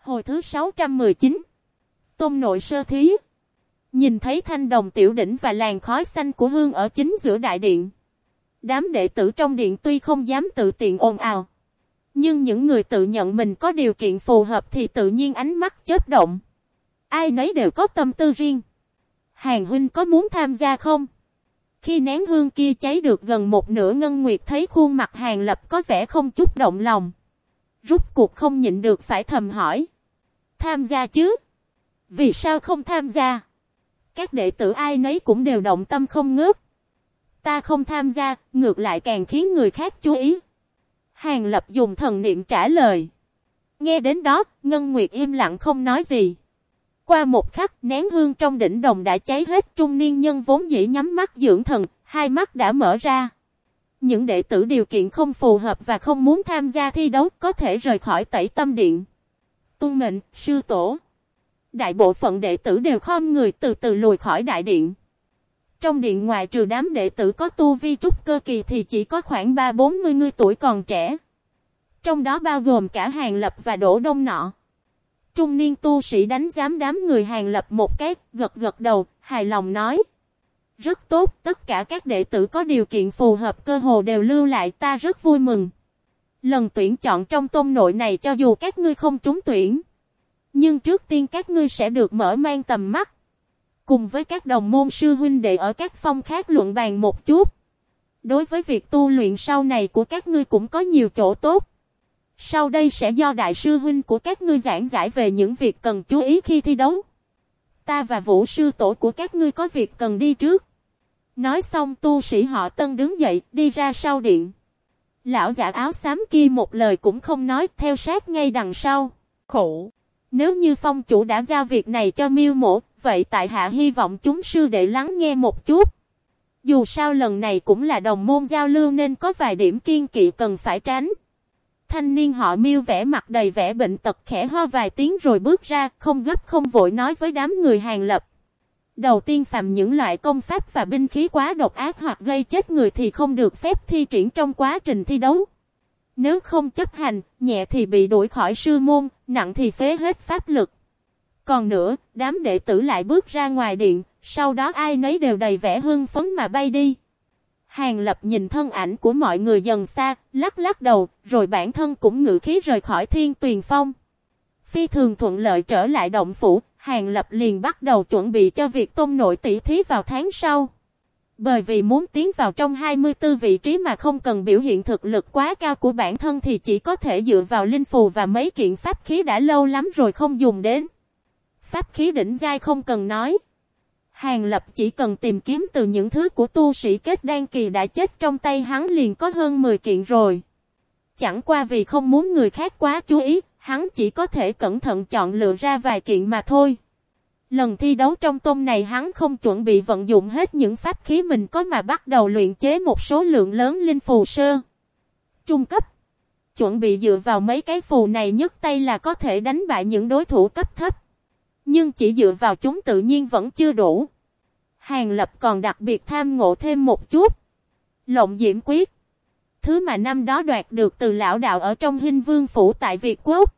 Hồi thứ 619 Tôn nội sơ thí Nhìn thấy thanh đồng tiểu đỉnh và làn khói xanh của hương ở chính giữa đại điện. Đám đệ tử trong điện tuy không dám tự tiện ồn ào. Nhưng những người tự nhận mình có điều kiện phù hợp thì tự nhiên ánh mắt chớp động. Ai nấy đều có tâm tư riêng. Hàng huynh có muốn tham gia không? Khi nén hương kia cháy được gần một nửa, ngân nguyệt thấy khuôn mặt hàng lập có vẻ không chút động lòng. Rút cuộc không nhịn được phải thầm hỏi. Tham gia chứ? Vì sao không tham gia? Các đệ tử ai nấy cũng đều động tâm không ngớt. Ta không tham gia, ngược lại càng khiến người khác chú ý. Hàng lập dùng thần niệm trả lời. Nghe đến đó, Ngân Nguyệt im lặng không nói gì. Qua một khắc, nén hương trong đỉnh đồng đã cháy hết trung niên nhân vốn dĩ nhắm mắt dưỡng thần, hai mắt đã mở ra. Những đệ tử điều kiện không phù hợp và không muốn tham gia thi đấu có thể rời khỏi tẩy tâm điện. Tung mệnh, sư tổ. Đại bộ phận đệ tử đều khom người từ từ lùi khỏi đại điện. Trong điện ngoài trừ đám đệ tử có tu vi trúc cơ kỳ thì chỉ có khoảng 3-40 người tuổi còn trẻ. Trong đó bao gồm cả Hàng Lập và đổ Đông Nọ. Trung niên tu sĩ đánh giám đám người Hàng Lập một cái, gật gật đầu, hài lòng nói. Rất tốt, tất cả các đệ tử có điều kiện phù hợp cơ hồ đều lưu lại ta rất vui mừng. Lần tuyển chọn trong tôn nội này cho dù các ngươi không trúng tuyển. Nhưng trước tiên các ngươi sẽ được mở mang tầm mắt. Cùng với các đồng môn sư huynh đệ ở các phong khác luận bàn một chút. Đối với việc tu luyện sau này của các ngươi cũng có nhiều chỗ tốt. Sau đây sẽ do đại sư huynh của các ngươi giảng giải về những việc cần chú ý khi thi đấu. Ta và vũ sư tổ của các ngươi có việc cần đi trước. Nói xong tu sĩ họ tân đứng dậy đi ra sau điện. Lão giả áo xám kia một lời cũng không nói theo sát ngay đằng sau. Khổ! Nếu như phong chủ đã giao việc này cho miêu mổ, vậy tại hạ hy vọng chúng sư đệ lắng nghe một chút. Dù sao lần này cũng là đồng môn giao lưu nên có vài điểm kiên kỵ cần phải tránh. Thanh niên họ miêu vẻ mặt đầy vẻ bệnh tật khẽ ho vài tiếng rồi bước ra, không gấp không vội nói với đám người hàng lập. Đầu tiên phạm những loại công pháp và binh khí quá độc ác hoặc gây chết người thì không được phép thi triển trong quá trình thi đấu. Nếu không chấp hành, nhẹ thì bị đuổi khỏi sư môn, nặng thì phế hết pháp lực. Còn nữa, đám đệ tử lại bước ra ngoài điện, sau đó ai nấy đều đầy vẻ hưng phấn mà bay đi. Hàng lập nhìn thân ảnh của mọi người dần xa, lắc lắc đầu, rồi bản thân cũng ngự khí rời khỏi thiên tuyền phong. Phi thường thuận lợi trở lại động phủ, hàng lập liền bắt đầu chuẩn bị cho việc tôn nội tỷ thí vào tháng sau. Bởi vì muốn tiến vào trong 24 vị trí mà không cần biểu hiện thực lực quá cao của bản thân thì chỉ có thể dựa vào linh phù và mấy kiện pháp khí đã lâu lắm rồi không dùng đến. Pháp khí đỉnh giai không cần nói. Hàng lập chỉ cần tìm kiếm từ những thứ của tu sĩ kết đan kỳ đã chết trong tay hắn liền có hơn 10 kiện rồi. Chẳng qua vì không muốn người khác quá chú ý, hắn chỉ có thể cẩn thận chọn lựa ra vài kiện mà thôi. Lần thi đấu trong tôm này hắn không chuẩn bị vận dụng hết những pháp khí mình có mà bắt đầu luyện chế một số lượng lớn linh phù sơ. Trung cấp. Chuẩn bị dựa vào mấy cái phù này nhất tay là có thể đánh bại những đối thủ cấp thấp. Nhưng chỉ dựa vào chúng tự nhiên vẫn chưa đủ. Hàng lập còn đặc biệt tham ngộ thêm một chút. Lộng diễm quyết. Thứ mà năm đó đoạt được từ lão đạo ở trong hình vương phủ tại Việt Quốc.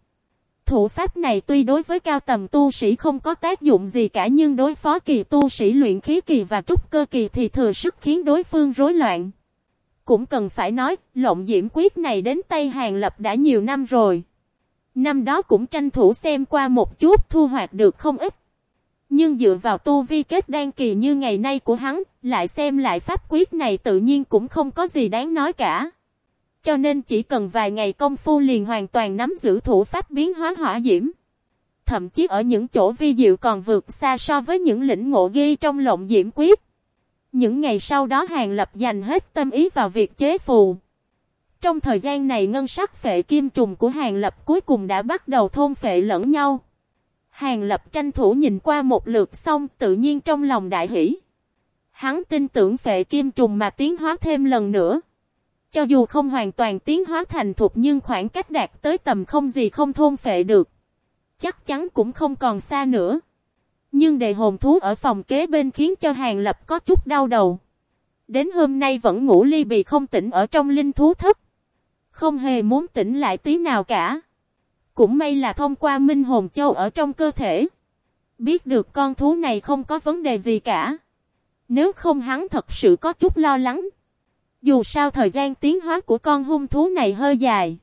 Thủ pháp này tuy đối với cao tầm tu sĩ không có tác dụng gì cả nhưng đối phó kỳ tu sĩ luyện khí kỳ và trúc cơ kỳ thì thừa sức khiến đối phương rối loạn. Cũng cần phải nói, lộng diễm quyết này đến tay hàng lập đã nhiều năm rồi. Năm đó cũng tranh thủ xem qua một chút thu hoạch được không ít. Nhưng dựa vào tu vi kết đan kỳ như ngày nay của hắn, lại xem lại pháp quyết này tự nhiên cũng không có gì đáng nói cả. Cho nên chỉ cần vài ngày công phu liền hoàn toàn nắm giữ thủ pháp biến hóa hỏa diễm. Thậm chí ở những chỗ vi diệu còn vượt xa so với những lĩnh ngộ ghi trong lộng diễm quyết. Những ngày sau đó Hàng Lập dành hết tâm ý vào việc chế phù. Trong thời gian này ngân sắc phệ kim trùng của Hàng Lập cuối cùng đã bắt đầu thôn phệ lẫn nhau. Hàng Lập tranh thủ nhìn qua một lượt xong tự nhiên trong lòng đại hỷ. Hắn tin tưởng phệ kim trùng mà tiến hóa thêm lần nữa. Cho dù không hoàn toàn tiến hóa thành thục nhưng khoảng cách đạt tới tầm không gì không thôn phệ được. Chắc chắn cũng không còn xa nữa. Nhưng đề hồn thú ở phòng kế bên khiến cho Hàng Lập có chút đau đầu. Đến hôm nay vẫn ngủ ly bì không tỉnh ở trong linh thú thất. Không hề muốn tỉnh lại tí nào cả. Cũng may là thông qua minh hồn châu ở trong cơ thể. Biết được con thú này không có vấn đề gì cả. Nếu không hắn thật sự có chút lo lắng. Dù sao thời gian tiến hóa của con hung thú này hơi dài.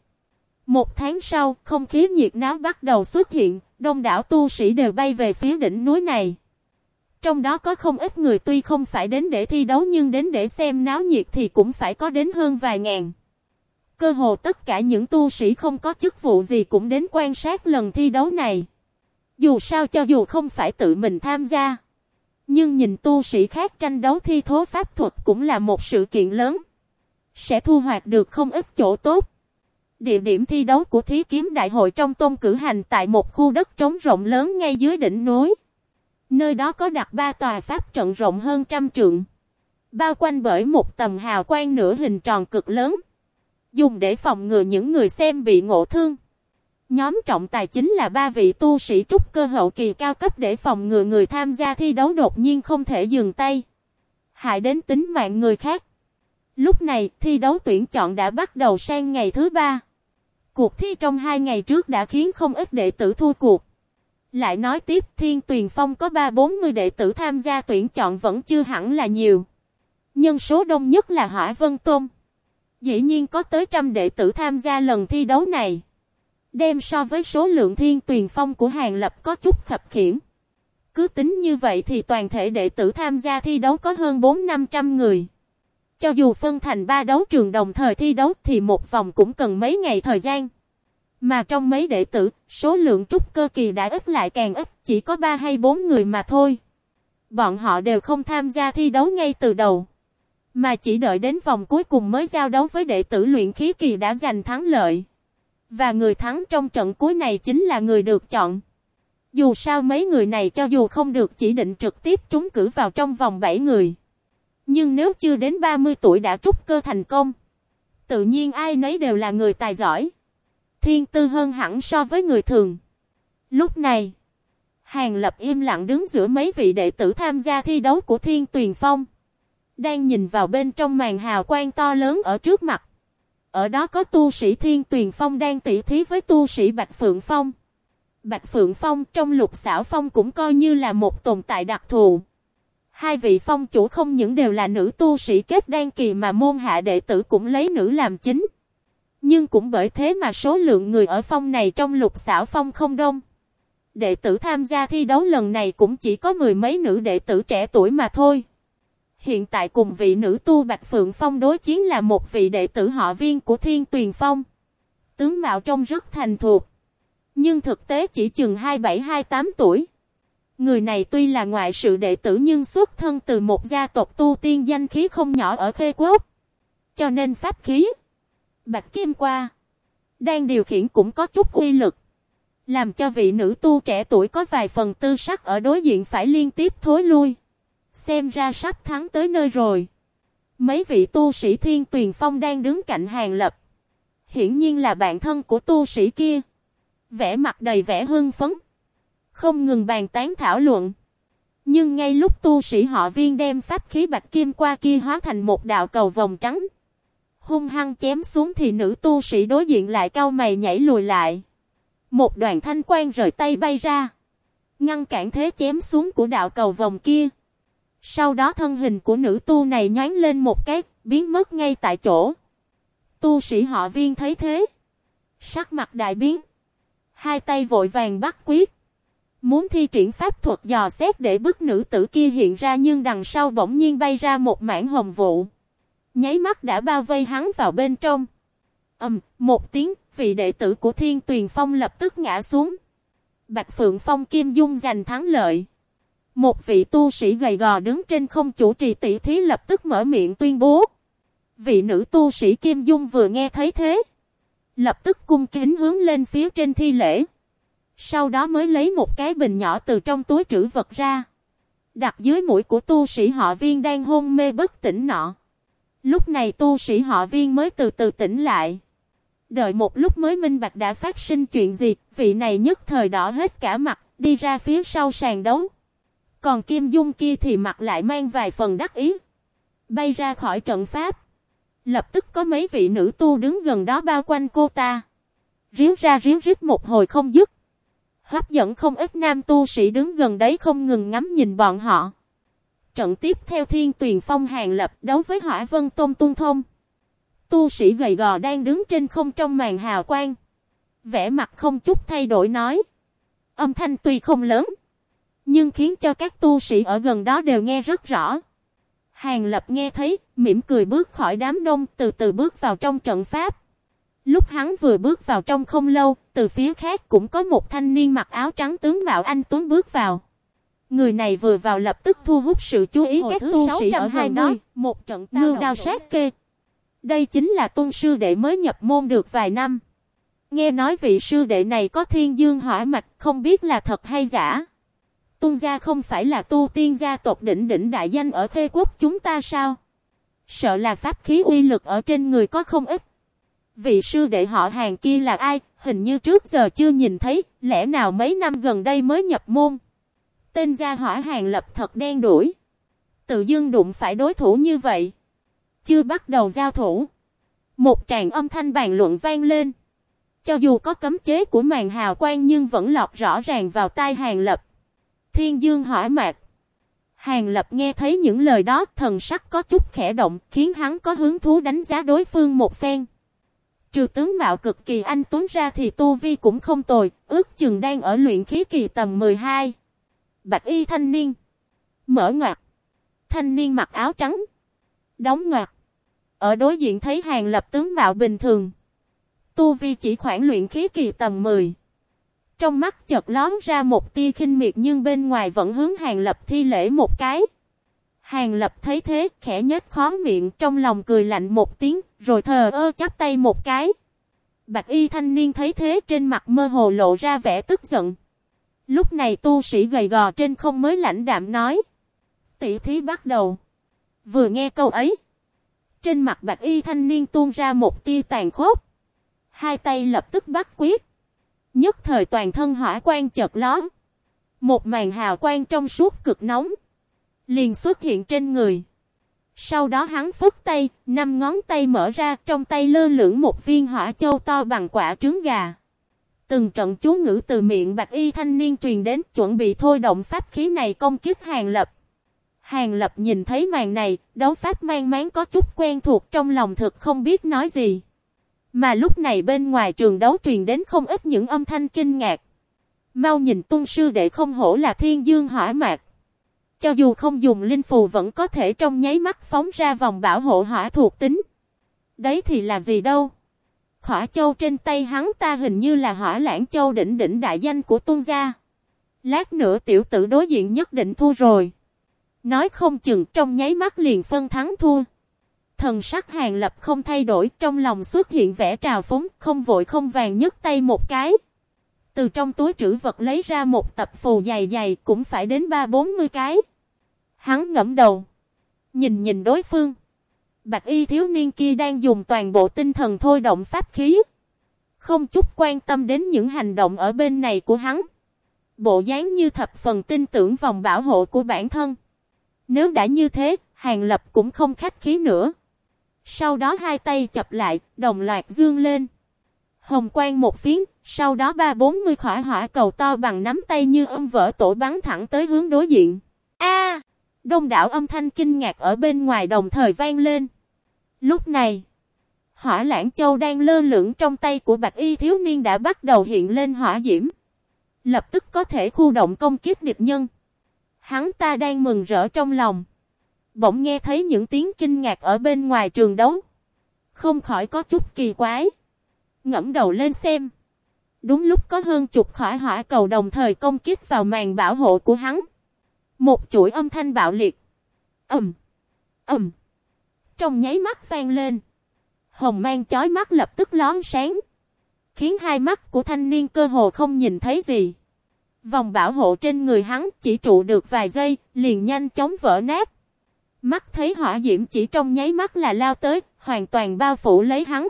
Một tháng sau, không khí nhiệt náo bắt đầu xuất hiện, đông đảo tu sĩ đều bay về phía đỉnh núi này. Trong đó có không ít người tuy không phải đến để thi đấu nhưng đến để xem náo nhiệt thì cũng phải có đến hơn vài ngàn. Cơ hồ tất cả những tu sĩ không có chức vụ gì cũng đến quan sát lần thi đấu này. Dù sao cho dù không phải tự mình tham gia. Nhưng nhìn tu sĩ khác tranh đấu thi thố pháp thuật cũng là một sự kiện lớn. Sẽ thu hoạch được không ít chỗ tốt. Địa điểm thi đấu của thí kiếm đại hội trong tôn cử hành tại một khu đất trống rộng lớn ngay dưới đỉnh núi. Nơi đó có đặt ba tòa pháp trận rộng hơn trăm trượng. Bao quanh bởi một tầm hào quang nửa hình tròn cực lớn. Dùng để phòng ngừa những người xem bị ngộ thương. Nhóm trọng tài chính là ba vị tu sĩ trúc cơ hậu kỳ cao cấp để phòng ngừa người tham gia thi đấu đột nhiên không thể dừng tay. Hại đến tính mạng người khác. Lúc này, thi đấu tuyển chọn đã bắt đầu sang ngày thứ ba. Cuộc thi trong hai ngày trước đã khiến không ít đệ tử thua cuộc. Lại nói tiếp Thiên Tuyền Phong có 3-40 đệ tử tham gia tuyển chọn vẫn chưa hẳn là nhiều. Nhân số đông nhất là Hỏa Vân Tôn. Dĩ nhiên có tới trăm đệ tử tham gia lần thi đấu này. Đem so với số lượng Thiên Tuyền Phong của Hàng Lập có chút khập khiển. Cứ tính như vậy thì toàn thể đệ tử tham gia thi đấu có hơn 4-500 người. Cho dù phân thành ba đấu trường đồng thời thi đấu thì một vòng cũng cần mấy ngày thời gian. Mà trong mấy đệ tử, số lượng trúc cơ kỳ đã ít lại càng ít, chỉ có 3 hay 4 người mà thôi. Bọn họ đều không tham gia thi đấu ngay từ đầu. Mà chỉ đợi đến vòng cuối cùng mới giao đấu với đệ tử luyện khí kỳ đã giành thắng lợi. Và người thắng trong trận cuối này chính là người được chọn. Dù sao mấy người này cho dù không được chỉ định trực tiếp trúng cử vào trong vòng 7 người. Nhưng nếu chưa đến 30 tuổi đã trúc cơ thành công. Tự nhiên ai nấy đều là người tài giỏi. Thiên tư hơn hẳn so với người thường. Lúc này, Hàng Lập im lặng đứng giữa mấy vị đệ tử tham gia thi đấu của Thiên Tuyền Phong. Đang nhìn vào bên trong màn hào quang to lớn ở trước mặt. Ở đó có tu sĩ Thiên Tuyền Phong đang tỉ thí với tu sĩ Bạch Phượng Phong. Bạch Phượng Phong trong lục xảo phong cũng coi như là một tồn tại đặc thù. Hai vị phong chủ không những đều là nữ tu sĩ kết đan kỳ mà môn hạ đệ tử cũng lấy nữ làm chính. Nhưng cũng bởi thế mà số lượng người ở phong này trong lục xảo phong không đông. Đệ tử tham gia thi đấu lần này cũng chỉ có mười mấy nữ đệ tử trẻ tuổi mà thôi. Hiện tại cùng vị nữ tu Bạch Phượng Phong đối chiến là một vị đệ tử họ viên của Thiên Tuyền Phong. Tướng mạo trông rất thành thuộc. Nhưng thực tế chỉ chừng 27-28 tuổi. Người này tuy là ngoại sự đệ tử nhưng xuất thân từ một gia tộc tu tiên danh khí không nhỏ ở Khê Quốc. Cho nên pháp khí, Bạch Kim qua. Đang điều khiển cũng có chút uy lực. Làm cho vị nữ tu trẻ tuổi có vài phần tư sắc ở đối diện phải liên tiếp thối lui. Xem ra sắp thắng tới nơi rồi. Mấy vị tu sĩ thiên tuyền phong đang đứng cạnh hàng lập. Hiển nhiên là bạn thân của tu sĩ kia. Vẽ mặt đầy vẻ hưng phấn. Không ngừng bàn tán thảo luận. Nhưng ngay lúc tu sĩ họ viên đem pháp khí bạch kim qua kia hóa thành một đạo cầu vòng trắng hung hăng chém xuống thì nữ tu sĩ đối diện lại cao mày nhảy lùi lại. Một đoàn thanh quan rời tay bay ra. Ngăn cản thế chém xuống của đạo cầu vòng kia. Sau đó thân hình của nữ tu này nhánh lên một cái, biến mất ngay tại chỗ. Tu sĩ họ viên thấy thế. Sắc mặt đại biến. Hai tay vội vàng bắt quyết. Muốn thi triển pháp thuật dò xét để bức nữ tử kia hiện ra nhưng đằng sau bỗng nhiên bay ra một mảng hồng vụ. Nháy mắt đã bao vây hắn vào bên trong. ầm, um, một tiếng, vị đệ tử của Thiên Tuyền Phong lập tức ngã xuống. Bạch Phượng Phong Kim Dung giành thắng lợi. Một vị tu sĩ gầy gò đứng trên không chủ trì tỷ thí lập tức mở miệng tuyên bố. Vị nữ tu sĩ Kim Dung vừa nghe thấy thế. Lập tức cung kính hướng lên phía trên thi lễ. Sau đó mới lấy một cái bình nhỏ từ trong túi trữ vật ra. Đặt dưới mũi của tu sĩ họ viên đang hôn mê bất tỉnh nọ. Lúc này tu sĩ họ viên mới từ từ tỉnh lại. Đợi một lúc mới minh bạch đã phát sinh chuyện gì, vị này nhất thời đỏ hết cả mặt, đi ra phía sau sàn đấu. Còn Kim Dung kia thì mặt lại mang vài phần đắc ý. Bay ra khỏi trận pháp. Lập tức có mấy vị nữ tu đứng gần đó bao quanh cô ta. Ríu ra ríu rít một hồi không dứt. Hấp dẫn không ít nam tu sĩ đứng gần đấy không ngừng ngắm nhìn bọn họ. Trận tiếp theo thiên tuyền phong hàng lập đấu với hỏa vân tôn tung thông. Tu sĩ gầy gò đang đứng trên không trong màn hào quang. Vẽ mặt không chút thay đổi nói. Âm thanh tuy không lớn. Nhưng khiến cho các tu sĩ ở gần đó đều nghe rất rõ. Hàng lập nghe thấy, mỉm cười bước khỏi đám đông từ từ bước vào trong trận pháp. Lúc hắn vừa bước vào trong không lâu, từ phía khác cũng có một thanh niên mặc áo trắng tướng mạo anh Tuấn bước vào. Người này vừa vào lập tức thu hút sự chú ý Hồi các tu sĩ ở hai đó. Một trận ngưu đao sát kê. Đây chính là tôn sư đệ mới nhập môn được vài năm. Nghe nói vị sư đệ này có thiên dương hỏa mạch không biết là thật hay giả. Tôn gia không phải là tu tiên gia tộc đỉnh đỉnh đại danh ở Khê Quốc chúng ta sao? Sợ là pháp khí uy lực ở trên người có không ít. Vị sư đệ họ hàng kia là ai? Hình như trước giờ chưa nhìn thấy, lẽ nào mấy năm gần đây mới nhập môn? Tên gia hỏa hàng lập thật đen đuổi. Tự dưng đụng phải đối thủ như vậy. Chưa bắt đầu giao thủ. Một tràng âm thanh bàn luận vang lên. Cho dù có cấm chế của màn hào quang nhưng vẫn lọt rõ ràng vào tai hàng lập. Thiên dương hỏi mạc. Hàng lập nghe thấy những lời đó thần sắc có chút khẽ động khiến hắn có hứng thú đánh giá đối phương một phen. Trừ tướng mạo cực kỳ anh tuấn ra thì tu vi cũng không tồi, ước chừng đang ở luyện khí kỳ tầm 12. Bạch y thanh niên. Mở ngoặt. Thanh niên mặc áo trắng. Đóng ngoặt. Ở đối diện thấy hàng lập tướng mạo bình thường. Tu vi chỉ khoảng luyện khí kỳ tầm 10. Trong mắt chợt lón ra một tia khinh miệt nhưng bên ngoài vẫn hướng hàng lập thi lễ một cái. Hàng lập thấy thế, khẽ nhếch khó miệng trong lòng cười lạnh một tiếng, rồi thờ ơ chắp tay một cái. Bạch y thanh niên thấy thế trên mặt mơ hồ lộ ra vẻ tức giận. Lúc này tu sĩ gầy gò trên không mới lãnh đạm nói. Tỷ thí bắt đầu. Vừa nghe câu ấy. Trên mặt bạch y thanh niên tuôn ra một tia tàn khốc. Hai tay lập tức bắt quyết. Nhất thời toàn thân hỏa quan chợt lón. Một màn hào quang trong suốt cực nóng. Liền xuất hiện trên người. Sau đó hắn phất tay, năm ngón tay mở ra, trong tay lơ lửng một viên hỏa châu to bằng quả trứng gà. Từng trận chú ngữ từ miệng bạch y thanh niên truyền đến chuẩn bị thôi động pháp khí này công kích hàng lập. Hàng lập nhìn thấy màn này, đấu pháp mang máng có chút quen thuộc trong lòng thực không biết nói gì. Mà lúc này bên ngoài trường đấu truyền đến không ít những âm thanh kinh ngạc. Mau nhìn tung sư đệ không hổ là thiên dương hỏa mạc. Cho dù không dùng linh phù vẫn có thể trong nháy mắt phóng ra vòng bảo hộ hỏa thuộc tính. Đấy thì là gì đâu. Khỏa châu trên tay hắn ta hình như là hỏa lãng châu đỉnh đỉnh đại danh của tôn gia. Lát nữa tiểu tử đối diện nhất định thua rồi. Nói không chừng trong nháy mắt liền phân thắng thua. Thần sắc hàng lập không thay đổi trong lòng xuất hiện vẻ trào phúng không vội không vàng nhấc tay một cái. Từ trong túi trữ vật lấy ra một tập phù dày dày cũng phải đến ba bốn mươi cái. Hắn ngẫm đầu. Nhìn nhìn đối phương. Bạch y thiếu niên kia đang dùng toàn bộ tinh thần thôi động pháp khí. Không chút quan tâm đến những hành động ở bên này của hắn. Bộ dáng như thập phần tin tưởng vòng bảo hộ của bản thân. Nếu đã như thế, Hàng Lập cũng không khách khí nữa. Sau đó hai tay chập lại, đồng loạt dương lên. Hồng quang một phiến, sau đó ba bốn mươi khỏa hỏa cầu to bằng nắm tay như âm vỡ tổ bắn thẳng tới hướng đối diện. A! đông đảo âm thanh kinh ngạc ở bên ngoài đồng thời vang lên. Lúc này, hỏa lãng châu đang lơ lửng trong tay của bạch y thiếu niên đã bắt đầu hiện lên hỏa diễm. Lập tức có thể khu động công kiếp địch nhân. Hắn ta đang mừng rỡ trong lòng. Bỗng nghe thấy những tiếng kinh ngạc ở bên ngoài trường đấu. Không khỏi có chút kỳ quái. Ngẫm đầu lên xem. Đúng lúc có hơn chục khỏi hỏa cầu đồng thời công kích vào màn bảo hộ của hắn. Một chuỗi âm thanh bạo liệt. Ẩm. Ẩm. Trong nháy mắt vang lên. Hồng mang chói mắt lập tức lón sáng. Khiến hai mắt của thanh niên cơ hồ không nhìn thấy gì. Vòng bảo hộ trên người hắn chỉ trụ được vài giây, liền nhanh chóng vỡ nát. Mắt thấy hỏa diễm chỉ trong nháy mắt là lao tới, hoàn toàn bao phủ lấy hắn.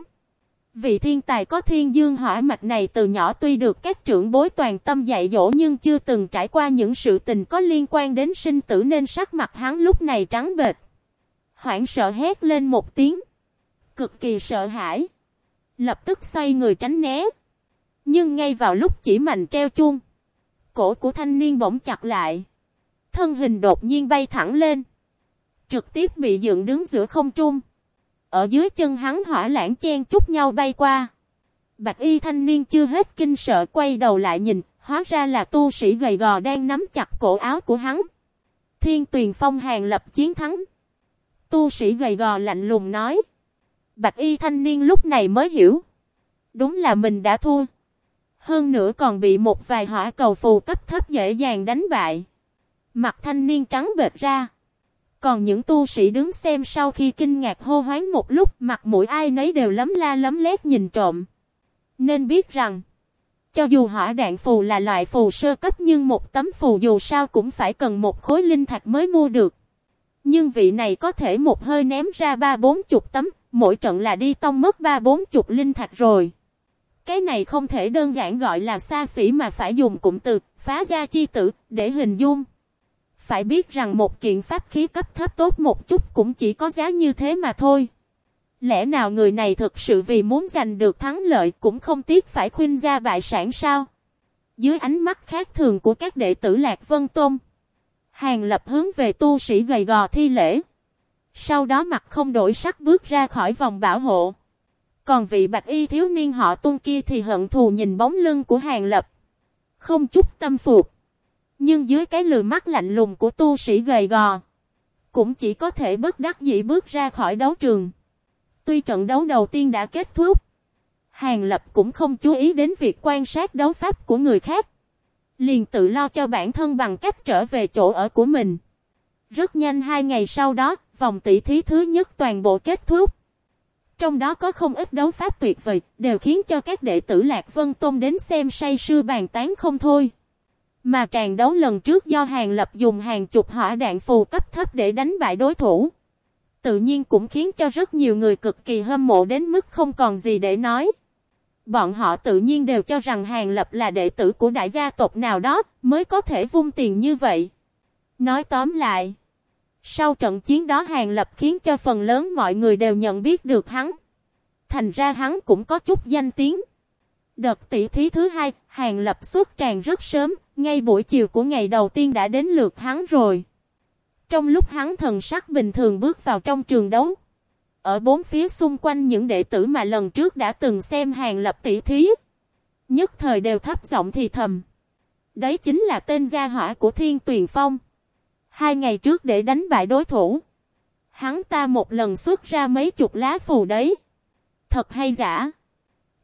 Vị thiên tài có thiên dương hỏa mạch này từ nhỏ tuy được các trưởng bối toàn tâm dạy dỗ nhưng chưa từng trải qua những sự tình có liên quan đến sinh tử nên sắc mặt hắn lúc này trắng bệch. Hoảng sợ hét lên một tiếng. Cực kỳ sợ hãi. Lập tức xoay người tránh né. Nhưng ngay vào lúc chỉ mạnh treo chuông, cổ của thanh niên bỗng chặt lại. Thân hình đột nhiên bay thẳng lên. Trực tiếp bị dựng đứng giữa không trung. Ở dưới chân hắn hỏa lãng chen chúc nhau bay qua. Bạch y thanh niên chưa hết kinh sợ quay đầu lại nhìn, hóa ra là tu sĩ gầy gò đang nắm chặt cổ áo của hắn. Thiên tuyền phong hàng lập chiến thắng. Tu sĩ gầy gò lạnh lùng nói. Bạch y thanh niên lúc này mới hiểu. Đúng là mình đã thua. Hơn nữa còn bị một vài hỏa cầu phù cấp thấp dễ dàng đánh bại. Mặt thanh niên trắng bệt ra. Còn những tu sĩ đứng xem sau khi kinh ngạc hô hoáng một lúc mặt mũi ai nấy đều lấm la lấm lét nhìn trộm. Nên biết rằng, cho dù hỏa đạn phù là loại phù sơ cấp nhưng một tấm phù dù sao cũng phải cần một khối linh thạch mới mua được. Nhưng vị này có thể một hơi ném ra ba bốn chục tấm, mỗi trận là đi tông mất ba bốn chục linh thạch rồi. Cái này không thể đơn giản gọi là xa xỉ mà phải dùng cụm từ phá gia chi tử để hình dung. Phải biết rằng một kiện pháp khí cấp thấp tốt một chút cũng chỉ có giá như thế mà thôi. Lẽ nào người này thực sự vì muốn giành được thắng lợi cũng không tiếc phải khuyên ra bại sản sao? Dưới ánh mắt khác thường của các đệ tử Lạc Vân Tôn, Hàng lập hướng về tu sĩ gầy gò thi lễ. Sau đó mặt không đổi sắc bước ra khỏi vòng bảo hộ. Còn vị bạch y thiếu niên họ tôn kia thì hận thù nhìn bóng lưng của hàng lập. Không chút tâm phục. Nhưng dưới cái lừa mắt lạnh lùng của tu sĩ gầy gò. Cũng chỉ có thể bất đắc dĩ bước ra khỏi đấu trường. Tuy trận đấu đầu tiên đã kết thúc. Hàng Lập cũng không chú ý đến việc quan sát đấu pháp của người khác. Liền tự lo cho bản thân bằng cách trở về chỗ ở của mình. Rất nhanh hai ngày sau đó, vòng tỷ thí thứ nhất toàn bộ kết thúc. Trong đó có không ít đấu pháp tuyệt vời, đều khiến cho các đệ tử Lạc Vân Tôn đến xem say sư bàn tán không thôi. Mà tràn đấu lần trước do Hàng Lập dùng hàng chục hỏa đạn phù cấp thấp để đánh bại đối thủ. Tự nhiên cũng khiến cho rất nhiều người cực kỳ hâm mộ đến mức không còn gì để nói. Bọn họ tự nhiên đều cho rằng Hàng Lập là đệ tử của đại gia tộc nào đó mới có thể vung tiền như vậy. Nói tóm lại, sau trận chiến đó Hàng Lập khiến cho phần lớn mọi người đều nhận biết được hắn. Thành ra hắn cũng có chút danh tiếng. Đợt tỷ thí thứ hai, Hàng Lập xuất tràn rất sớm, ngay buổi chiều của ngày đầu tiên đã đến lượt hắn rồi. Trong lúc hắn thần sắc bình thường bước vào trong trường đấu. Ở bốn phía xung quanh những đệ tử mà lần trước đã từng xem hàng lập tỷ thí. Nhất thời đều thấp giọng thì thầm. Đấy chính là tên gia hỏa của Thiên Tuyền Phong. Hai ngày trước để đánh bại đối thủ. Hắn ta một lần xuất ra mấy chục lá phù đấy. Thật hay giả.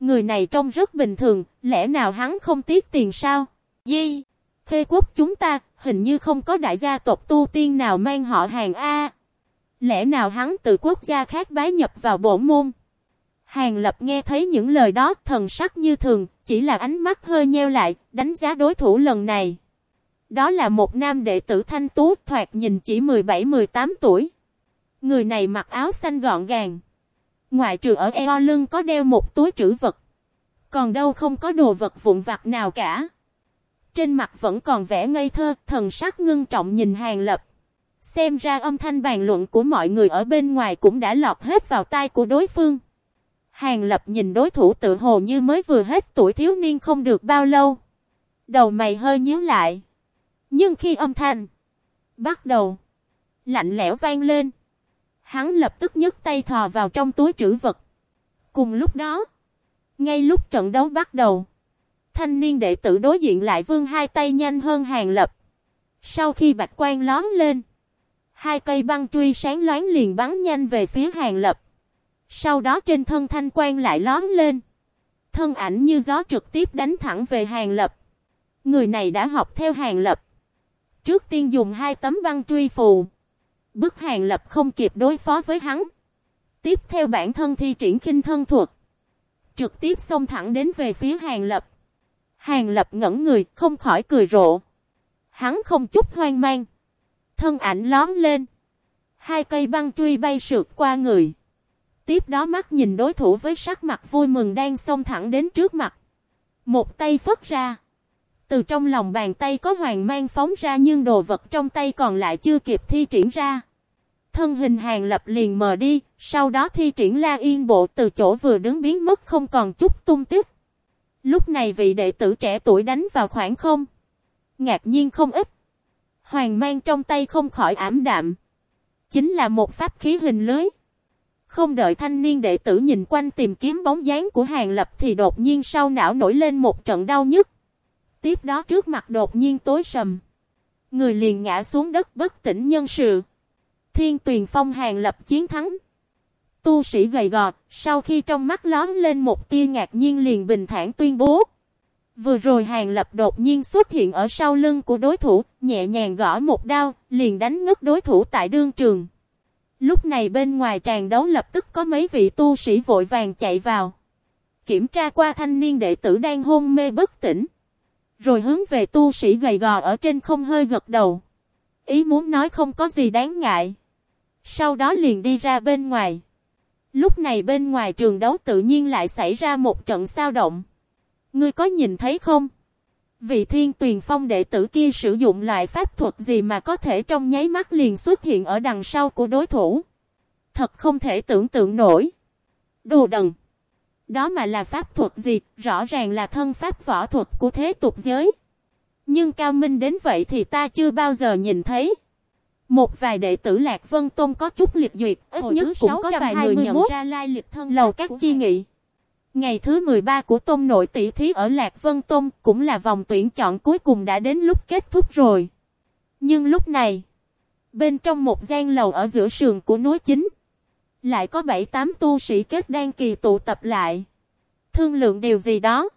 Người này trông rất bình thường, lẽ nào hắn không tiếc tiền sao? Di, khê quốc chúng ta, hình như không có đại gia tộc tu tiên nào mang họ hàng A. Lẽ nào hắn từ quốc gia khác bái nhập vào bổ môn? Hàng lập nghe thấy những lời đó thần sắc như thường, chỉ là ánh mắt hơi nheo lại, đánh giá đối thủ lần này. Đó là một nam đệ tử thanh tú thoạt nhìn chỉ 17-18 tuổi. Người này mặc áo xanh gọn gàng. Ngoại trừ ở eo lưng có đeo một túi trữ vật. Còn đâu không có đồ vật vụn vặt nào cả. Trên mặt vẫn còn vẻ ngây thơ, thần sắc ngưng trọng nhìn hàng lập. Xem ra âm thanh bàn luận của mọi người ở bên ngoài cũng đã lọt hết vào tai của đối phương. Hàng lập nhìn đối thủ tự hồ như mới vừa hết tuổi thiếu niên không được bao lâu. Đầu mày hơi nhíu lại. Nhưng khi âm thanh bắt đầu lạnh lẽo vang lên, hắn lập tức nhấc tay thò vào trong túi trữ vật. Cùng lúc đó, ngay lúc trận đấu bắt đầu, thanh niên đệ tử đối diện lại vương hai tay nhanh hơn hàng lập. Sau khi bạch quan lón lên, hai cây băng truy sáng loáng liền bắn nhanh về phía hàng lập. Sau đó trên thân thanh quan lại lón lên. Thân ảnh như gió trực tiếp đánh thẳng về hàng lập. Người này đã học theo hàng lập. Trước tiên dùng hai tấm băng truy phù. Bức hàng lập không kịp đối phó với hắn. Tiếp theo bản thân thi triển khinh thân thuật. Trực tiếp xông thẳng đến về phía hàng lập. Hàng lập ngẩn người, không khỏi cười rộ. Hắn không chút hoang mang. Thân ảnh lóm lên. Hai cây băng truy bay sượt qua người. Tiếp đó mắt nhìn đối thủ với sắc mặt vui mừng đang xông thẳng đến trước mặt. Một tay phất ra. Từ trong lòng bàn tay có hoàng mang phóng ra nhưng đồ vật trong tay còn lại chưa kịp thi triển ra. Thân hình hàng lập liền mờ đi, sau đó thi triển la yên bộ từ chỗ vừa đứng biến mất không còn chút tung tích. Lúc này vị đệ tử trẻ tuổi đánh vào khoảng không. Ngạc nhiên không ít. Hoàng mang trong tay không khỏi ảm đạm. Chính là một pháp khí hình lưới. Không đợi thanh niên đệ tử nhìn quanh tìm kiếm bóng dáng của hàng lập thì đột nhiên sau não nổi lên một trận đau nhức. Tiếp đó trước mặt đột nhiên tối sầm. Người liền ngã xuống đất bất tỉnh nhân sự. Thiên tuyền phong hàng lập chiến thắng. Tu sĩ gầy gò, sau khi trong mắt lón lên một tia ngạc nhiên liền bình thản tuyên bố. Vừa rồi hàng lập đột nhiên xuất hiện ở sau lưng của đối thủ, nhẹ nhàng gõ một đao, liền đánh ngất đối thủ tại đương trường. Lúc này bên ngoài tràn đấu lập tức có mấy vị tu sĩ vội vàng chạy vào. Kiểm tra qua thanh niên đệ tử đang hôn mê bất tỉnh. Rồi hướng về tu sĩ gầy gò ở trên không hơi gật đầu. Ý muốn nói không có gì đáng ngại. Sau đó liền đi ra bên ngoài. Lúc này bên ngoài trường đấu tự nhiên lại xảy ra một trận sao động. Ngươi có nhìn thấy không? Vị thiên tuyền phong đệ tử kia sử dụng loại pháp thuật gì mà có thể trong nháy mắt liền xuất hiện ở đằng sau của đối thủ. Thật không thể tưởng tượng nổi. Đồ đần. Đó mà là pháp thuật gì, rõ ràng là thân pháp võ thuật của thế tục giới. Nhưng cao minh đến vậy thì ta chưa bao giờ nhìn thấy. Một vài đệ tử Lạc Vân Tôn có chút liệt duyệt, ít Hồi nhất cũng có vài người nhận ra lai lịch thân lầu các chi nghị. Ngày thứ 13 của Tôn nội tỷ thí ở Lạc Vân Tôn cũng là vòng tuyển chọn cuối cùng đã đến lúc kết thúc rồi. Nhưng lúc này, bên trong một gian lầu ở giữa sườn của núi chính, lại có 7-8 tu sĩ kết đan kỳ tụ tập lại. Thương lượng điều gì đó.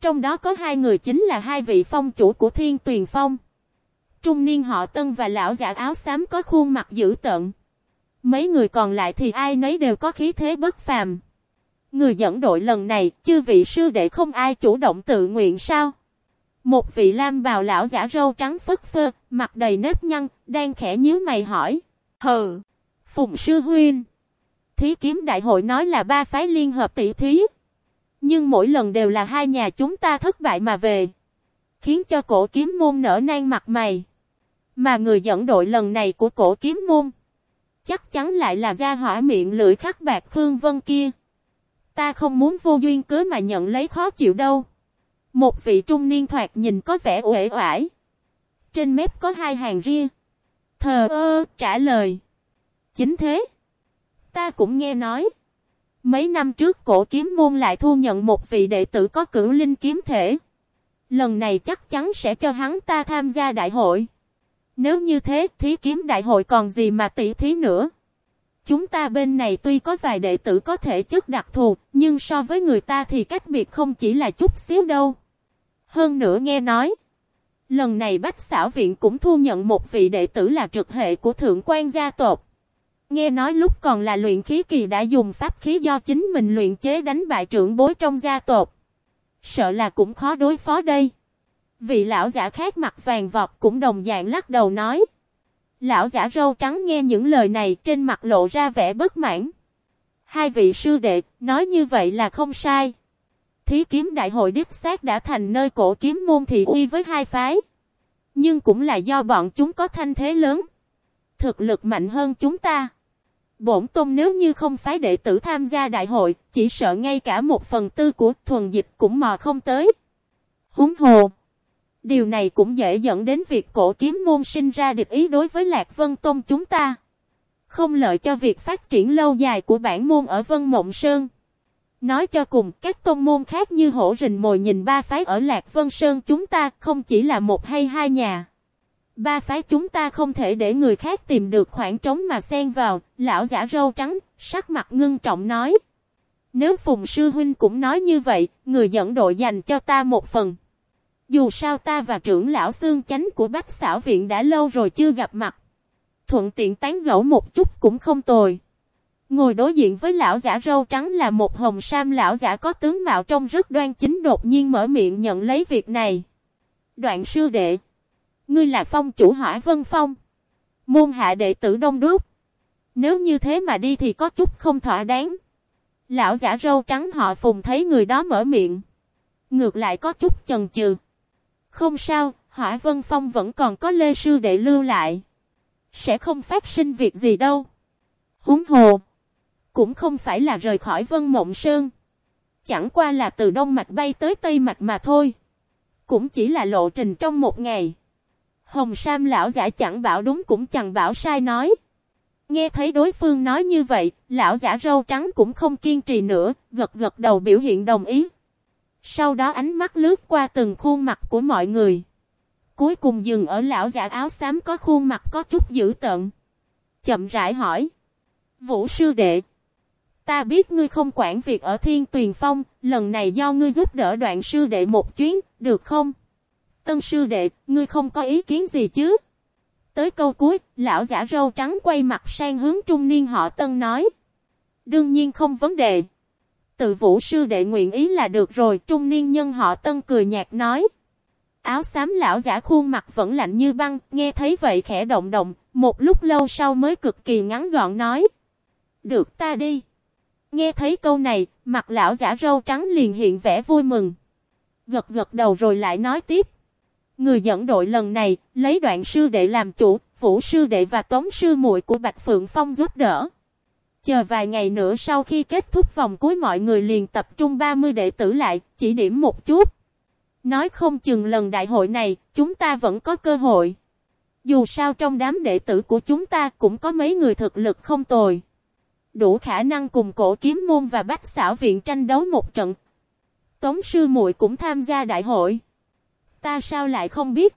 Trong đó có hai người chính là hai vị phong chủ của Thiên Tuyền Phong. Trung niên họ Tân và lão giả áo xám có khuôn mặt dữ tợn. Mấy người còn lại thì ai nấy đều có khí thế bất phàm. Người dẫn đội lần này, chư vị sư đệ không ai chủ động tự nguyện sao? Một vị lam bào lão giả râu trắng phất phơ, mặt đầy nếp nhăn, đang khẽ nhíu mày hỏi. Hừ, Phùng sư huynh. Thí kiếm đại hội nói là ba phái liên hợp tỷ thí. Nhưng mỗi lần đều là hai nhà chúng ta thất bại mà về. Khiến cho cổ kiếm môn nở nang mặt mày. Mà người dẫn đội lần này của cổ kiếm môn. Chắc chắn lại là gia hỏa miệng lưỡi khắc bạc Phương Vân kia. Ta không muốn vô duyên cớ mà nhận lấy khó chịu đâu. Một vị trung niên thoạt nhìn có vẻ uể oải. Trên mép có hai hàng ria. Thờ ơ, trả lời. Chính thế. Ta cũng nghe nói. Mấy năm trước cổ kiếm môn lại thu nhận một vị đệ tử có cửu linh kiếm thể. Lần này chắc chắn sẽ cho hắn ta tham gia đại hội. Nếu như thế, thí kiếm đại hội còn gì mà tỷ thí nữa. Chúng ta bên này tuy có vài đệ tử có thể chức đặc thù, nhưng so với người ta thì cách biệt không chỉ là chút xíu đâu. Hơn nữa nghe nói, lần này Bách xảo viện cũng thu nhận một vị đệ tử là trực hệ của thượng quan gia tộc. Nghe nói lúc còn là luyện khí kỳ đã dùng pháp khí do chính mình luyện chế đánh bại trưởng bối trong gia tộc. Sợ là cũng khó đối phó đây. Vị lão giả khác mặt vàng vọt cũng đồng dạng lắc đầu nói. Lão giả râu trắng nghe những lời này trên mặt lộ ra vẻ bất mãn. Hai vị sư đệ, nói như vậy là không sai. Thí kiếm đại hội điếp sát đã thành nơi cổ kiếm môn thị uy với hai phái. Nhưng cũng là do bọn chúng có thanh thế lớn. Thực lực mạnh hơn chúng ta. Bổn tôn nếu như không phái đệ tử tham gia đại hội, chỉ sợ ngay cả một phần tư của thuần dịch cũng mò không tới. Húng hồ. Điều này cũng dễ dẫn đến việc cổ kiếm môn sinh ra địch ý đối với Lạc Vân Tôn chúng ta. Không lợi cho việc phát triển lâu dài của bản môn ở Vân Mộng Sơn. Nói cho cùng, các tôn môn khác như hổ rình mồi nhìn ba phái ở Lạc Vân Sơn chúng ta không chỉ là một hay hai nhà. Ba phái chúng ta không thể để người khác tìm được khoảng trống mà xen vào, lão giả râu trắng, sắc mặt ngưng trọng nói. Nếu Phùng Sư Huynh cũng nói như vậy, người dẫn đội dành cho ta một phần. Dù sao ta và trưởng lão xương chánh của Bách xảo viện đã lâu rồi chưa gặp mặt. Thuận tiện tán gẫu một chút cũng không tồi. Ngồi đối diện với lão giả râu trắng là một hồng sam lão giả có tướng mạo trông rất đoan chính đột nhiên mở miệng nhận lấy việc này. Đoạn sư đệ. Ngươi là phong chủ hỏa vân phong. Môn hạ đệ tử đông đúc. Nếu như thế mà đi thì có chút không thỏa đáng. Lão giả râu trắng họ phùng thấy người đó mở miệng. Ngược lại có chút chần chừ. Không sao, hỏa vân phong vẫn còn có lê sư đệ lưu lại. Sẽ không phát sinh việc gì đâu. Húng hồ. Cũng không phải là rời khỏi vân mộng sơn. chẳng qua là từ Đông Mạch bay tới Tây Mạch mà thôi. Cũng chỉ là lộ trình trong một ngày. Hồng Sam lão giả chẳng bảo đúng cũng chẳng bảo sai nói. Nghe thấy đối phương nói như vậy, lão giả râu trắng cũng không kiên trì nữa, gật gật đầu biểu hiện đồng ý. Sau đó ánh mắt lướt qua từng khuôn mặt của mọi người. Cuối cùng dừng ở lão giả áo xám có khuôn mặt có chút dữ tợn. Chậm rãi hỏi. Vũ sư đệ. Ta biết ngươi không quản việc ở Thiên Tuyền Phong, lần này do ngươi giúp đỡ đoạn sư đệ một chuyến, được không? Tân sư đệ, ngươi không có ý kiến gì chứ? Tới câu cuối, lão giả râu trắng quay mặt sang hướng trung niên họ Tân nói. Đương nhiên không vấn đề. Tự vũ sư đệ nguyện ý là được rồi, trung niên nhân họ Tân cười nhạt nói. Áo xám lão giả khuôn mặt vẫn lạnh như băng, nghe thấy vậy khẽ động động, một lúc lâu sau mới cực kỳ ngắn gọn nói. Được ta đi. Nghe thấy câu này, mặt lão giả râu trắng liền hiện vẻ vui mừng. Gật gật đầu rồi lại nói tiếp. Người dẫn đội lần này, lấy đoạn sư đệ làm chủ, vũ sư đệ và tống sư muội của Bạch Phượng Phong giúp đỡ. Chờ vài ngày nữa sau khi kết thúc vòng cuối mọi người liền tập trung 30 đệ tử lại, chỉ điểm một chút. Nói không chừng lần đại hội này, chúng ta vẫn có cơ hội. Dù sao trong đám đệ tử của chúng ta cũng có mấy người thực lực không tồi. Đủ khả năng cùng cổ kiếm môn và bách xảo viện tranh đấu một trận. Tống sư muội cũng tham gia đại hội. Ta sao lại không biết?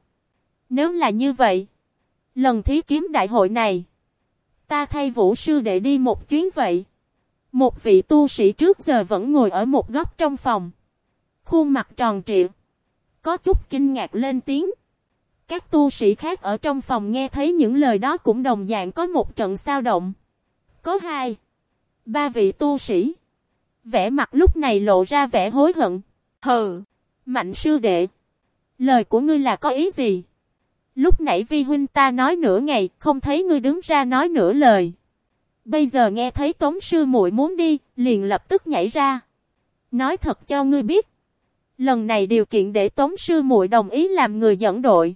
Nếu là như vậy, lần thí kiếm đại hội này, ta thay vũ sư để đi một chuyến vậy. Một vị tu sĩ trước giờ vẫn ngồi ở một góc trong phòng. Khuôn mặt tròn trịa. Có chút kinh ngạc lên tiếng. Các tu sĩ khác ở trong phòng nghe thấy những lời đó cũng đồng dạng có một trận sao động. Có hai, ba vị tu sĩ. Vẻ mặt lúc này lộ ra vẻ hối hận. Hừ, mạnh sư đệ. Lời của ngươi là có ý gì? Lúc nãy vi huynh ta nói nửa ngày, không thấy ngươi đứng ra nói nửa lời. Bây giờ nghe thấy tống sư muội muốn đi, liền lập tức nhảy ra. Nói thật cho ngươi biết. Lần này điều kiện để tống sư muội đồng ý làm người dẫn đội.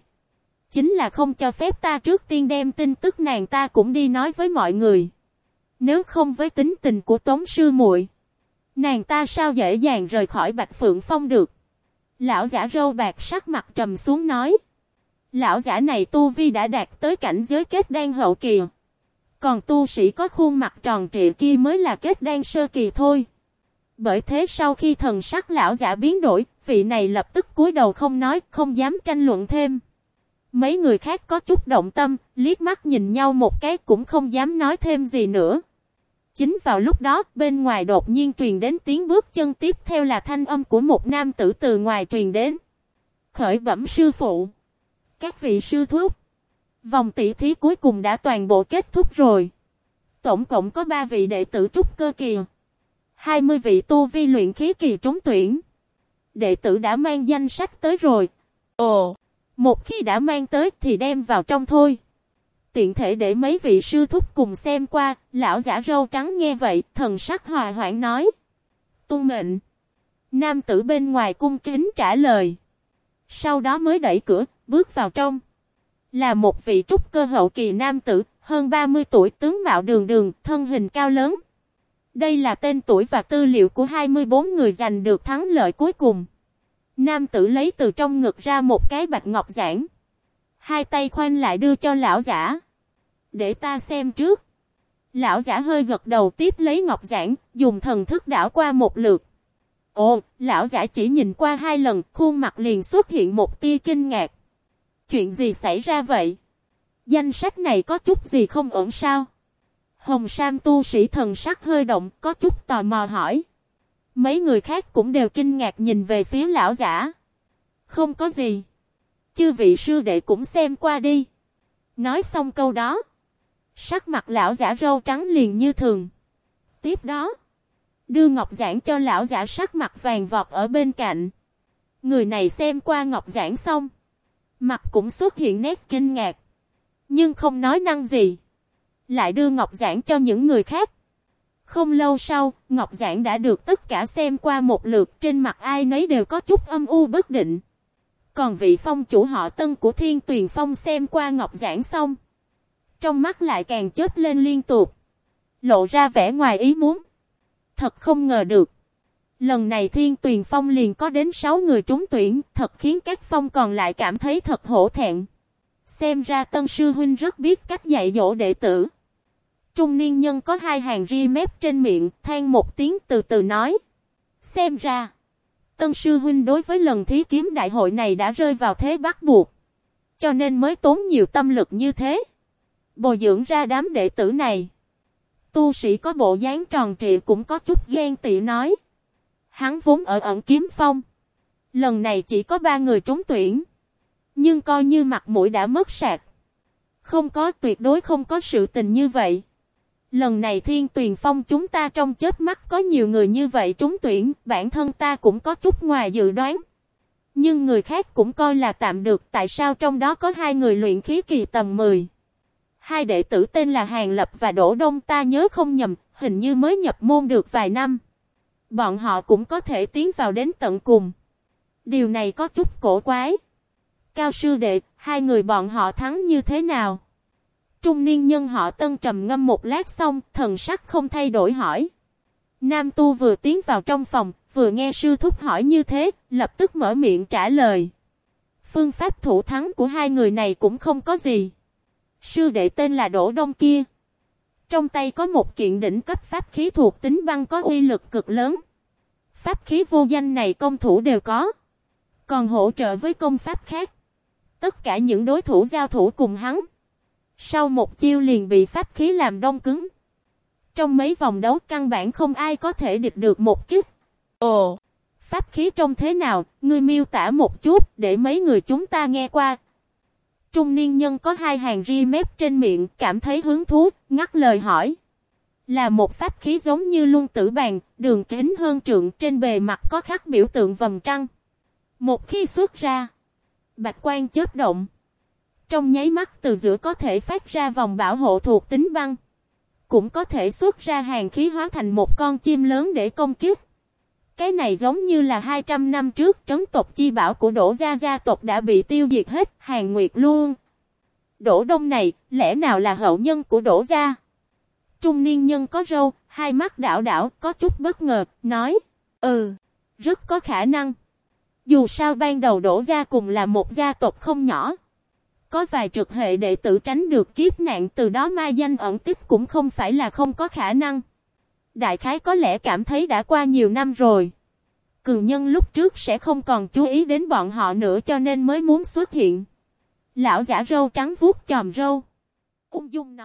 Chính là không cho phép ta trước tiên đem tin tức nàng ta cũng đi nói với mọi người. Nếu không với tính tình của tống sư muội Nàng ta sao dễ dàng rời khỏi Bạch Phượng Phong được. Lão giả râu bạc sắc mặt trầm xuống nói. Lão giả này tu vi đã đạt tới cảnh giới kết đan hậu kỳ. Còn tu sĩ có khuôn mặt tròn trịa kia mới là kết đan sơ kỳ thôi. Bởi thế sau khi thần sắc lão giả biến đổi, vị này lập tức cúi đầu không nói, không dám tranh luận thêm. Mấy người khác có chút động tâm, liếc mắt nhìn nhau một cái cũng không dám nói thêm gì nữa. Chính vào lúc đó, bên ngoài đột nhiên truyền đến tiếng bước chân tiếp theo là thanh âm của một nam tử từ ngoài truyền đến. Khởi bẩm sư phụ. Các vị sư thúc. Vòng tỷ thí cuối cùng đã toàn bộ kết thúc rồi. Tổng cộng có 3 vị đệ tử trúc cơ kỳ. 20 vị tu vi luyện khí kỳ trúng tuyển. Đệ tử đã mang danh sách tới rồi. Ồ, một khi đã mang tới thì đem vào trong thôi. Tiện thể để mấy vị sư thúc cùng xem qua, lão giả râu trắng nghe vậy, thần sắc hòa hoãn nói. Tu mệnh. Nam tử bên ngoài cung kính trả lời. Sau đó mới đẩy cửa, bước vào trong. Là một vị trúc cơ hậu kỳ nam tử, hơn 30 tuổi tướng mạo đường đường, thân hình cao lớn. Đây là tên tuổi và tư liệu của 24 người giành được thắng lợi cuối cùng. Nam tử lấy từ trong ngực ra một cái bạch ngọc giản. Hai tay khoanh lại đưa cho lão giả. Để ta xem trước. Lão giả hơi gật đầu tiếp lấy ngọc giản, dùng thần thức đảo qua một lượt. Ồ, lão giả chỉ nhìn qua hai lần, khuôn mặt liền xuất hiện một tia kinh ngạc. Chuyện gì xảy ra vậy? Danh sách này có chút gì không ổn sao? Hồng Sam tu sĩ thần sắc hơi động, có chút tò mò hỏi. Mấy người khác cũng đều kinh ngạc nhìn về phía lão giả. Không có gì. Chư vị sư đệ cũng xem qua đi. Nói xong câu đó. Sắc mặt lão giả râu trắng liền như thường. Tiếp đó. Đưa ngọc giảng cho lão giả sắc mặt vàng vọt ở bên cạnh. Người này xem qua ngọc giảng xong. Mặt cũng xuất hiện nét kinh ngạc. Nhưng không nói năng gì. Lại đưa ngọc giảng cho những người khác. Không lâu sau, Ngọc Giảng đã được tất cả xem qua một lượt trên mặt ai nấy đều có chút âm u bất định. Còn vị phong chủ họ tân của Thiên Tuyền Phong xem qua Ngọc Giảng xong. Trong mắt lại càng chết lên liên tục. Lộ ra vẻ ngoài ý muốn. Thật không ngờ được. Lần này Thiên Tuyền Phong liền có đến 6 người trúng tuyển, thật khiến các phong còn lại cảm thấy thật hổ thẹn. Xem ra tân sư huynh rất biết cách dạy dỗ đệ tử. Trung niên nhân có hai hàng ri mép trên miệng, than một tiếng từ từ nói. Xem ra, tân sư huynh đối với lần thí kiếm đại hội này đã rơi vào thế bắt buộc. Cho nên mới tốn nhiều tâm lực như thế. Bồi dưỡng ra đám đệ tử này. Tu sĩ có bộ dáng tròn trịa cũng có chút ghen tị nói. Hắn vốn ở ẩn kiếm phong. Lần này chỉ có ba người trúng tuyển. Nhưng coi như mặt mũi đã mất sạc. Không có tuyệt đối không có sự tình như vậy. Lần này thiên tuyền phong chúng ta trong chết mắt có nhiều người như vậy trúng tuyển, bản thân ta cũng có chút ngoài dự đoán. Nhưng người khác cũng coi là tạm được tại sao trong đó có hai người luyện khí kỳ tầm 10. Hai đệ tử tên là Hàng Lập và Đỗ Đông ta nhớ không nhầm, hình như mới nhập môn được vài năm. Bọn họ cũng có thể tiến vào đến tận cùng. Điều này có chút cổ quái. Cao sư đệ, hai người bọn họ thắng như thế nào? Trung niên nhân họ tân trầm ngâm một lát xong, thần sắc không thay đổi hỏi. Nam tu vừa tiến vào trong phòng, vừa nghe sư thúc hỏi như thế, lập tức mở miệng trả lời. Phương pháp thủ thắng của hai người này cũng không có gì. Sư đệ tên là Đỗ Đông kia. Trong tay có một kiện đỉnh cấp pháp khí thuộc tính băng có uy lực cực lớn. Pháp khí vô danh này công thủ đều có. Còn hỗ trợ với công pháp khác. Tất cả những đối thủ giao thủ cùng hắn. Sau một chiêu liền bị pháp khí làm đông cứng. Trong mấy vòng đấu căn bản không ai có thể địch được một kích. Ồ, pháp khí trông thế nào, ngươi miêu tả một chút để mấy người chúng ta nghe qua. Trung niên nhân có hai hàng ri mép trên miệng, cảm thấy hứng thú, ngắt lời hỏi. Là một pháp khí giống như luân tử bàn, đường kính hơn trượng trên bề mặt có khắc biểu tượng vầng trăng. Một khi xuất ra, bạch quan chớp động. Trong nháy mắt từ giữa có thể phát ra vòng bảo hộ thuộc tính băng. Cũng có thể xuất ra hàng khí hóa thành một con chim lớn để công kiếp. Cái này giống như là 200 năm trước trấn tộc chi bảo của Đỗ Gia gia tộc đã bị tiêu diệt hết, hàng nguyệt luôn. Đỗ Đông này, lẽ nào là hậu nhân của Đỗ Gia? Trung niên nhân có râu, hai mắt đảo đảo, có chút bất ngờ, nói, ừ, rất có khả năng. Dù sao ban đầu đổ ra cùng là một gia tộc không nhỏ. Có vài trực hệ đệ tử tránh được kiếp nạn từ đó mai danh ẩn tích cũng không phải là không có khả năng. Đại khái có lẽ cảm thấy đã qua nhiều năm rồi. Cường nhân lúc trước sẽ không còn chú ý đến bọn họ nữa cho nên mới muốn xuất hiện. Lão giả râu trắng vuốt chòm râu. Ung dung nói.